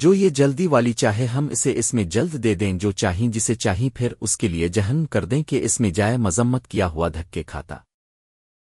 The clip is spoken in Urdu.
جو یہ جلدی والی چاہے ہم اسے اس میں جلد دے دیں جو چاہیں جسے چاہیں پھر اس کے لیے جہن کر دیں کہ اس میں جائے مذمت کیا ہوا دھکے کھاتا۔